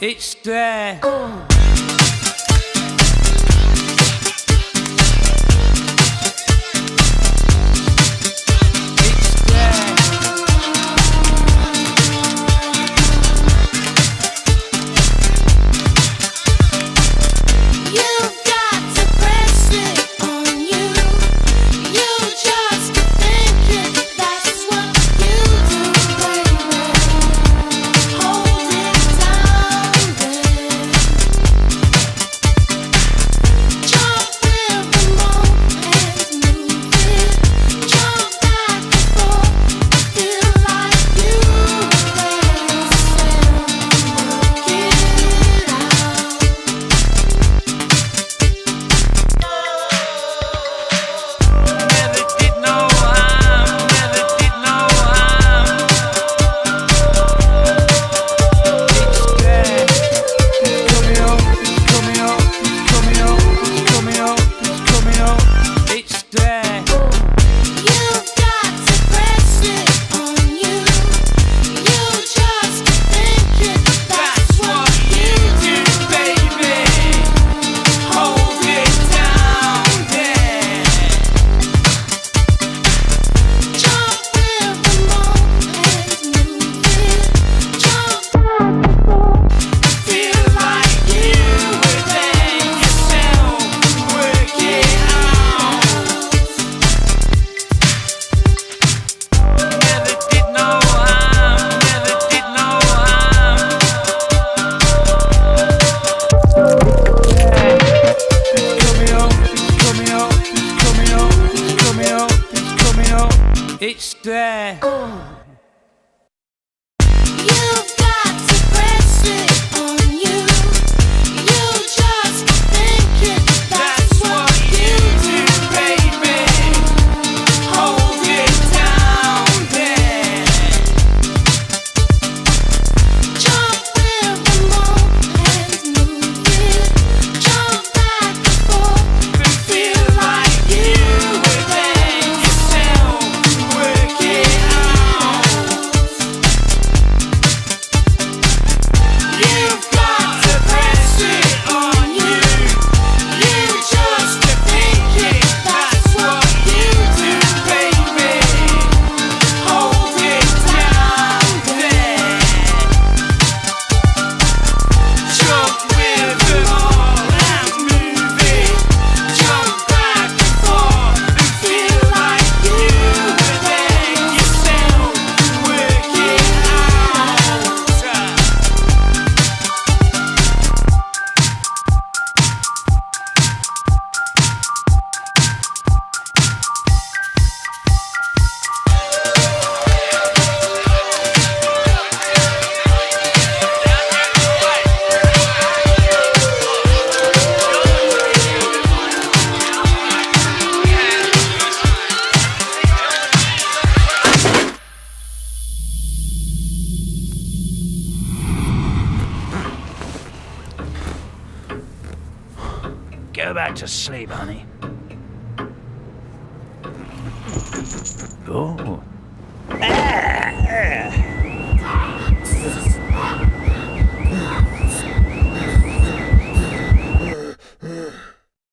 It's there. Uh. It's there. Oh. Go back to sleep, honey. Oh.